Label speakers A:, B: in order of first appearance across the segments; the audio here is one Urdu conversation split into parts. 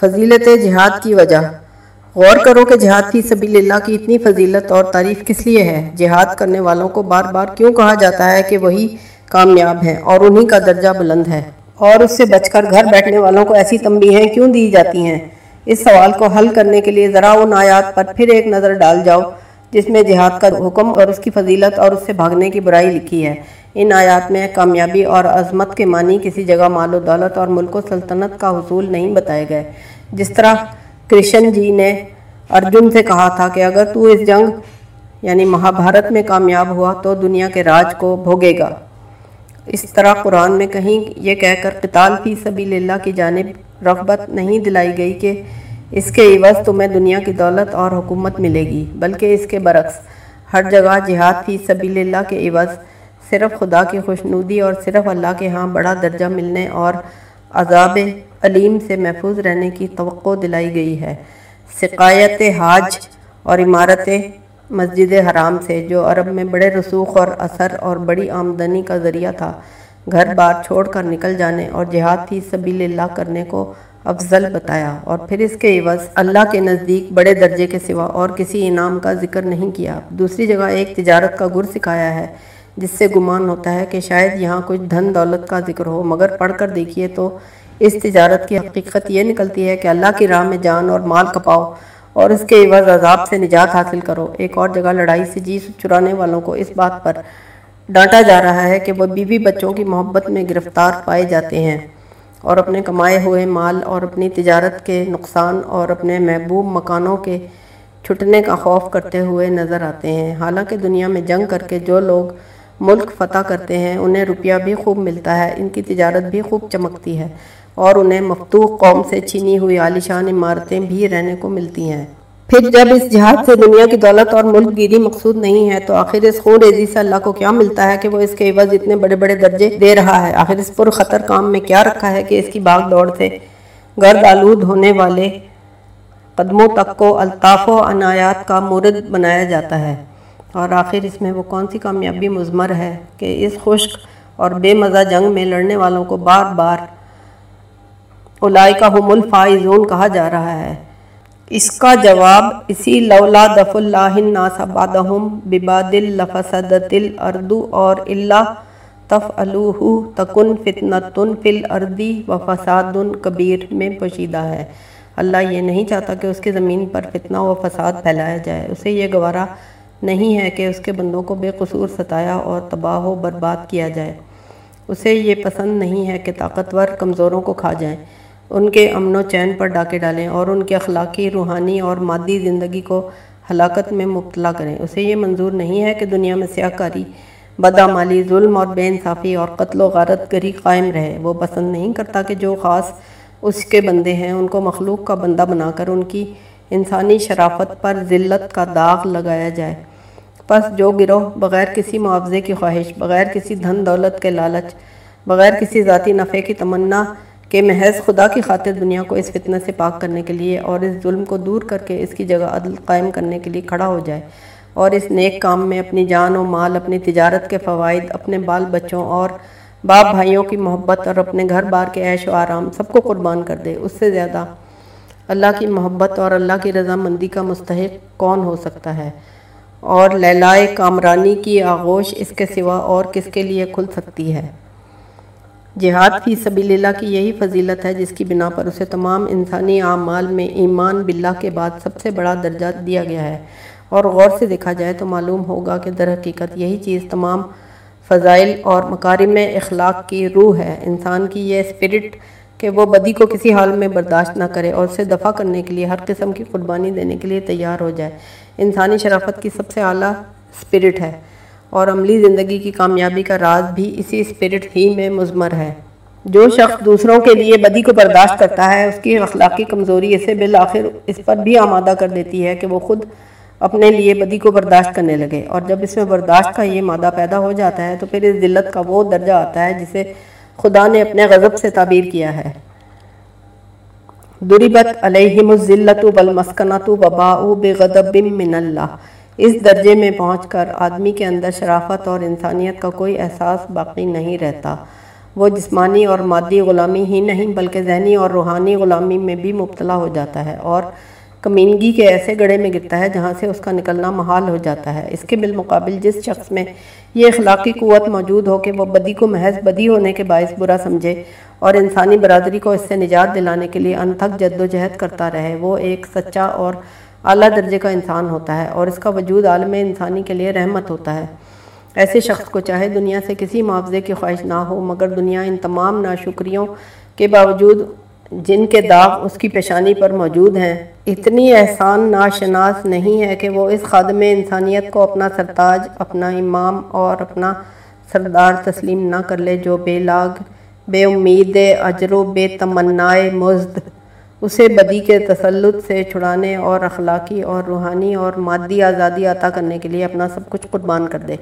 A: فضیلت جہاد کی وجہ۔ غور کرو کہ جہاد فی سبیل اللہ کی اتنی فضیلت اور تعریف کس لیے ہے؟ جہاد کرنے والوں کو بار بار کیوں کہا جاتا ہے کہ وہی کامیاب ہیں اور انہی کا درجہ بلند ہے؟ اور اس سے بچ کر گھر بیٹھنے والوں کو ایسی تنبیہیں کیوں دی جاتی ہیں؟ اس سوال کو حل کرنے کے لیے ذرا ان آیات پر پھر ایک نظر ڈال جاؤ۔ جس میں جہاد کا حکم اور اس کی فضیلت اور اس سے بھاگنے کی برائی لکھی ہے۔ ان آیات میں کامیابی اور عظمت کے معنی کسی جگہ مال و دولت اور ملک و سلطنت کا حصول نہیں بتائے گئے۔ جس طرح کرشن جی نے ارجن سے کہا تھا کہ اگر تو اس جنگ یعنی مہابھارت میں کامیاب ہوا تو دنیا کے راج کو بھوگے گا۔ اس طرح قرآن میں کہیں یہ کہہ کر قتال فی سبیل اللہ کی جانب رغبت نہیں دلائی گئی کہ اس کے عوض تمہیں دنیا کی دولت اور حکومت ملے گی، بلکہ اس کے برعکس، ہر جگہ جہاد فی سبیل اللہ کے عوض، صرف خدا کی خوشنودی اور صرف اللہ کے ہاں بڑا درجہ ملنے اور عذاب علیم سے محفوظ رہنے کی توقع دلائی گئی ہے۔ سقایت حاج اور عمارت مسجد حرام سے، جو عرب میں بڑے رسوخ اور اثر اور بڑی آمدنی کا ذریعہ تھا، گھر بار چھوڑ کر نکل جانے اور جہاد فی سبیل اللہ کرنے کو افضل بتایا اور پھر اس کے عوض اللہ کے نزدیک بڑے درجے کے سوا اور کسی انعام کا ذکر نہیں کیا۔ دوسری جگہ ایک تجارت کا گر سکھایا ہے، جس سے گمان ہوتا ہے کہ شاید یہاں کچھ دھن دولت کا ذکر ہو، مگر پڑھ کر دیکھیے تو اس تجارت کی حقیقت یہ نکلتی ہے کہ اللہ کی راہ میں جان اور مال کپاؤ اور اس کے عوض عذاب سے نجات حاصل کرو۔ ایک اور جگہ لڑائی سے جی چرانے والوں کو اس بات پر ڈانٹا جا رہا ہے کہ وہ بیوی بچوں کی محبت میں گرفتار پائے جاتے ہیں۔ اور اپنے کمائے ہوئے مال اور اپنی تجارت کے نقصان اور اپنے محبوب مکانوں کے چھٹنے کا خوف کرتے ہوئے نظر آتے ہیں۔ حالانکہ دنیا میں جنگ کر کے جو لوگ ملک فتح کرتے ہیں، انہیں روپیہ بھی خوب ملتا ہے، ان کی تجارت بھی خوب چمکتی ہے اور انہیں مفتوح قوم سے چھینی ہوئی عالیشان عمارتیں بھی رہنے کو ملتی ہیں۔ پھر جب اس جہاد سے دنیا کی دولت اور ملک گیری مقصود نہیں ہے تو آخر اس خون ریزی سے اللہ کو کیا ملتا ہے کہ وہ اس کے عوض اتنے بڑے بڑے درجے دے رہا ہے؟ آخر اس پر خطر کام میں کیا رکھا ہے کہ اس کی باغ دوڑ سے گرد آلود ہونے والے قدموں تک کو الطاف و عنایات کا مورد بنایا جاتا ہے؟ اور آخر اس میں وہ کون سی کامیابی مزمر ہے کہ اس خشک اور بے مزہ جنگ میں لڑنے والوں کو بار بار کا ہم الفائزون کہا جا رہا ہے؟ اس کا جواب اسی لولا دف اللہ الناس بعدہم بباد لفسدت الاردو اور اللہ تفعلوہ تکن فتنتن فی الاردی و فساد کبیر میں پوشیدہ ہے۔ اللہ یہ نہیں چاہتا کہ اس کی زمین پر فتنہ و فساد پھیلایا جائے۔ اسے یہ گوارہ نہیں ہے کہ اس کے بندوں کو بے قصور ستایا اور تباہ و برباد کیا جائے۔ اسے یہ پسند نہیں ہے کہ طاقتور کمزوروں کو کھا جائیں ان کے امن و چین پر ڈاکے ڈالیں اور ان کے اخلاقی، روحانی اور مادی زندگی کو ہلاکت میں مبتلا کریں۔ اسے یہ منظور نہیں ہے کہ دنیا میں سیاہ کاری، بدعمالی، ظلم اور بے انصافی اور قتل و غارت گری قائم رہے۔ وہ پسند نہیں کرتا کہ جو خاص اس کے بندے ہیں، ان کو مخلوق کا بندہ بنا کر ان کی انسانی شرافت پر ذلت کا داغ لگایا جائے۔ پس جو گروہ بغیر کسی معاوضے کی خواہش، بغیر کسی دھن دولت کے لالچ، بغیر کسی ذاتی نفع کی تمنا کہ محض خدا کی خاطر دنیا کو اس فتنہ سے پاک کرنے کے لیے اور اس ظلم کو دور کر کے اس کی جگہ عدل قائم کرنے کے لیے کھڑا ہو جائے اور اس نیک کام میں اپنی جان و مال، اپنی تجارت کے فوائد، اپنے بال بچوں اور باپ بھائیوں کی محبت اور اپنے گھر بار کے عیش و آرام سب کو قربان کر دے۔ اس سے زیادہ اللہ کی محبت اور اللہ کی رضامندی کا مستحق کون ہو سکتا ہے؟ اور لیلائے کامرانی کی آغوش اس کے سوا اور کس کے لیے کھل سکتی ہے؟ جہاد فی سبیل اللہ کی یہی فضیلت ہے جس کی بنا پر اسے تمام انسانی اعمال میں ایمان باللہ کے بعد سب سے بڑا درجہ دیا گیا ہے۔ اور غور سے دیکھا جائے تو معلوم ہوگا کہ در حقیقت یہی چیز تمام فضائل اور مکارم اخلاق کی روح ہے۔ انسان کی یہ اسپرٹ کہ وہ بدی کو کسی حال میں برداشت نہ کرے اور اسے دفع کرنے کے لیے ہر قسم کی قربانی دینے کے لیے تیار ہو جائے۔ انسانی شرافت کی سب سے اعلیٰ اسپرٹ ہے۔ اور عملی زندگی کی کامیابی کا راز بھی اسی اسپرٹ ہی میں مضمر ہے۔ جو شخص دوسروں کے لیے بدی کو برداشت کرتا ہے، اس کی اخلاقی کمزوری اسے بالآخر اس پر بھی آمادہ کر دیتی ہے کہ وہ خود اپنے لیے بدی کو برداشت کرنے لگے۔ اور جب اس میں برداشت کا یہ مادہ پیدا ہو جاتا ہے، تو پھر اس ذلت کا وہ درجہ آتا ہے جسے خدا نے اپنے غضب سے تعبیر کیا ہے۔ دربت علیہم الزلت والمسکنت وباؤ بغضب من اللہ اس درجے میں پہنچ کر آدمی کے اندر شرافت اور انسانیت کا کوئی احساس باقی نہیں رہتا۔ وہ جسمانی اور مادی غلامی ہی نہیں بلکہ ذہنی اور روحانی غلامی میں بھی مبتلا ہو جاتا ہے اور کمینگی کے ایسے گڑے میں گرتا ہے جہاں سے اس کا نکلنا محال ہو جاتا ہے۔ اس کے بالمقابل جس شخص میں یہ اخلاقی قوت موجود ہو کہ وہ بدی کو محض بدی ہونے کے باعث برا سمجھے اور انسانی برادری کو اس سے نجات دلانے کے لیے انتھک جد و جہد کرتا رہے، وہ ایک سچا اور اعلیٰ درجے کا انسان ہوتا ہے اور اس کا وجود عالم انسانی کے لیے رحمت ہوتا ہے۔ ایسے شخص کو چاہے دنیا سے کسی معاوضے کی خواہش نہ ہو، مگر دنیا ان تمام ناشکریوں کے باوجود جن کے داغ اس کی پیشانی پر موجود ہیں، اتنی احسان ناشناس نہیں ہے کہ وہ اس خادم انسانیت کو اپنا سرتاج، اپنا امام اور اپنا سردار تسلیم نہ کر لے جو بے لاگ، بے امید، اجر و بے تمنائے مزد اسے بدی کے تسلط سے چھڑانے اور اخلاقی اور روحانی اور مادی آزادی عطا کرنے کے لیے اپنا سب کچھ قربان کر دے۔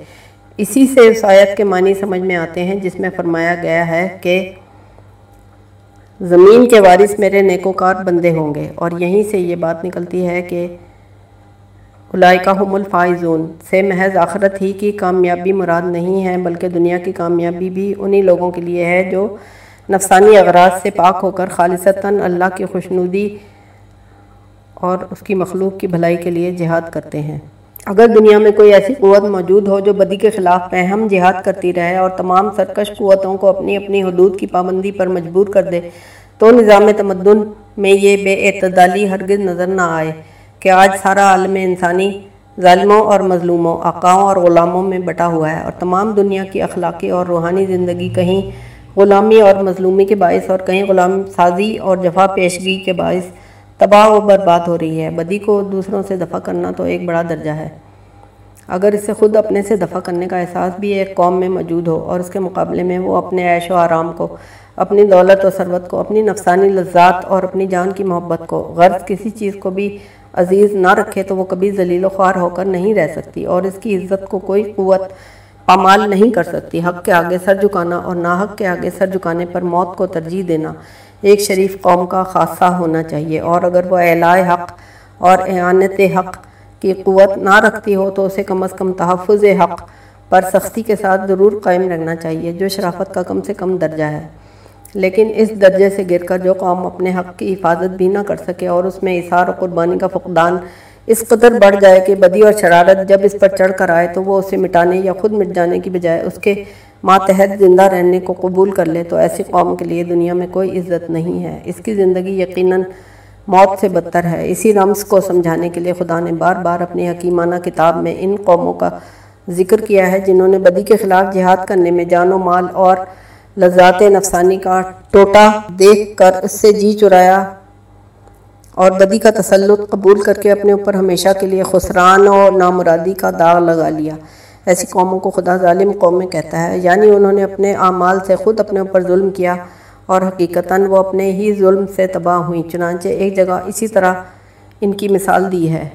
A: اسی سے اس آیت کے معنی سمجھ میں آتے ہیں، جس میں فرمایا گیا ہے کہ زمین کے وارث میرے نیکوکار بندے ہوں گے۔ اور یہیں سے یہ بات نکلتی ہے کہ ہم الفائزون، سے محض آخرت ہی کی کامیابی مراد نہیں ہے، بلکہ دنیا کی کامیابی بھی انہی لوگوں کے لیے ہے جو نفسانی اغراض سے پاک ہو کر خالصتاً اللہ کی خوشنودی اور اس کی مخلوق کی بھلائی کے لیے جہاد کرتے ہیں۔ اگر دنیا میں کوئی ایسی قوت موجود ہو جو بدی کے خلاف پہم جہاد کرتی رہے اور تمام سرکش قوتوں کو اپنی اپنی حدود کی پابندی پر مجبور کر دے، تو نظام تمدن میں یہ بے اعتدالی ہرگز نظر نہ آئے کہ آج سارا عالم انسانی ظالموں اور مظلوموں، آقاؤں اور غلاموں میں بٹا ہوا ہے اور تمام دنیا کی اخلاقی اور روحانی زندگی کہیں غلامی اور مظلومی کے باعث اور کہیں غلام سازی اور جفا پیشگی کے باعث تباہ و برباد ہو رہی ہے۔ بدی کو دوسروں سے دفع کرنا تو ایک بڑا درجہ ہے۔ اگر اسے خود اپنے سے دفع کرنے کا احساس بھی ایک قوم میں موجود ہو اور اس کے مقابلے میں وہ اپنے عیش و آرام کو، اپنی دولت و ثروت کو، اپنی نفسانی لذات اور اپنی جان کی محبت کو غرض کسی چیز کو بھی عزیز نہ رکھے تو وہ کبھی ذلیل و خوار ہو کر نہیں رہ سکتی اور اس کی عزت کو کوئی قوت پامال نہیں کر سکتی۔ حق کے آگے سر جھکانا اور ناحق کے آگے سر جھکانے پر موت کو ترجیح دینا ایک شریف قوم کا خاصہ ہونا چاہیے اور اگر وہ اعلائے حق اور اعانت حق کی قوت نہ رکھتی ہو تو اسے کم از کم تحفظ حق پر سختی کے ساتھ ضرور قائم رکھنا چاہیے، جو شرافت کا کم سے کم درجہ ہے۔ لیکن اس درجے سے گر کر جو قوم اپنے حق کی حفاظت بھی نہ کر سکے اور اس میں اثار و قربانی کا فقدان اس قدر بڑھ جائے کہ بدی اور شرارت جب اس پر چڑھ کر آئے تو وہ اسے مٹانے یا خود مٹ جانے کی بجائے اس کے ماتحت زندہ رہنے کو قبول کر لے تو ایسی قوم کے لیے دنیا میں کوئی عزت نہیں ہے۔ اس کی زندگی یقیناً موت سے بدتر ہے۔ اسی رمز کو سمجھانے کے لیے خدا نے بار بار اپنی حکیمانہ کتاب میں ان قوموں کا ذکر کیا ہے جنہوں نے بدی کے خلاف جہاد کرنے میں جان و مال اور لذات نفسانی کا ٹوٹا دیکھ کر اس سے جی چرایا۔ اور بدی کا تسلط قبول کر کے اپنے اوپر ہمیشہ کے لیے خسران اور نامرادی کا داغ لگا لیا۔ ایسی قوموں کو خدا ظالم قومیں کہتا ہے یعنی انہوں نے اپنے اعمال سے خود اپنے اوپر ظلم کیا اور حقیقتاً وہ اپنے ہی ظلم سے تباہ ہوئیں۔ چنانچہ ایک جگہ اسی طرح ان کی مثال دی ہے۔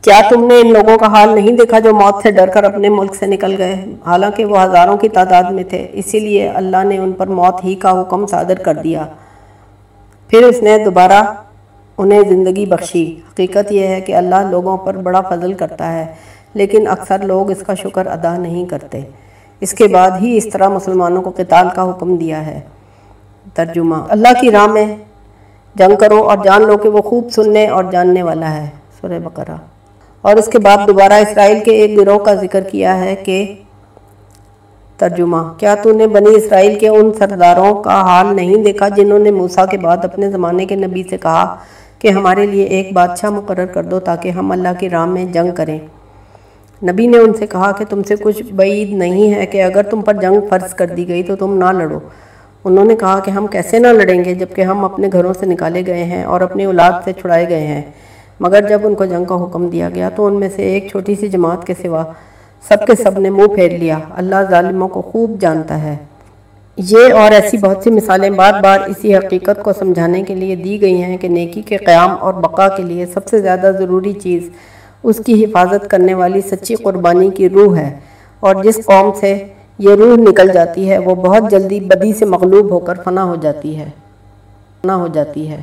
A: کیا تم نے ان لوگوں کا حال نہیں دیکھا جو موت سے ڈر کر اپنے ملک سے نکل گئے؟ حالانکہ وہ ہزاروں کی تعداد میں تھے، اسی لیے اللہ نے ان پر موت ہی کا حکم صادر کر دیا۔ پھر اس نے دوبارہ انہیں زندگی بخشی۔ حقیقت یہ ہے کہ اللہ لوگوں پر بڑا فضل کرتا ہے، لیکن اکثر لوگ اس کا شکر ادا نہیں کرتے۔ اس کے بعد ہی اس طرح مسلمانوں کو قتال کا حکم دیا ہے۔ ترجمہ۔ اللہ کی راہ میں جنگ کرو اور جان لو کہ وہ خوب سننے اور جاننے والا ہے۔ سورہ بقرہ۔ اور اس کے بعد دوبارہ اسرائیل کے ایک گروہ کا ذکر کیا ہے کہ ترجمہ۔ کیا تو نے بنی اسرائیل کے ان سرداروں کا حال نہیں دیکھا جنہوں نے موسیٰ کے بعد اپنے زمانے کے نبی سے کہا کہ ہمارے لیے ایک بادشاہ مقرر کر دو تاکہ ہم اللہ کی راہ میں جنگ کریں۔ نبی نے ان سے کہا کہ تم سے کچھ بعید نہیں ہے کہ اگر تم پر جنگ فرض کر دی گئی تو تم نہ لڑو۔ انہوں نے کہا کہ ہم کیسے نہ لڑیں گے جبکہ ہم اپنے گھروں سے نکالے گئے ہیں اور اپنی اولاد سے چھڑائے گئے ہیں۔ مگر جب ان کو جنگ کا حکم دیا گیا تو ان میں سے ایک چھوٹی سی جماعت کے سوا سب کے سب نے منہ پھیر لیا۔ اللہ ظالموں کو خوب جانتا ہے۔ یہ اور ایسی بہت سی مثالیں بار بار اسی حقیقت کو سمجھانے کے لیے دی گئی ہیں کہ نیکی کے قیام اور بقا کے لیے سب سے زیادہ ضروری چیز اس کی حفاظت کرنے والی سچی قربانی کی روح ہے۔ اور جس قوم سے یہ روح نکل جاتی ہے وہ بہت جلدی بدی سے مغلوب ہو کر فنا ہو جاتی ہے۔ فنا ہو جاتی ہے۔